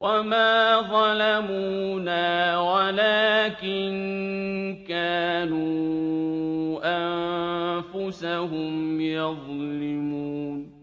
وَمَا ظَلَمُونَا وَلَٰكِن كَانُوا أَنفُسَهُمْ يَظْلِمُونَ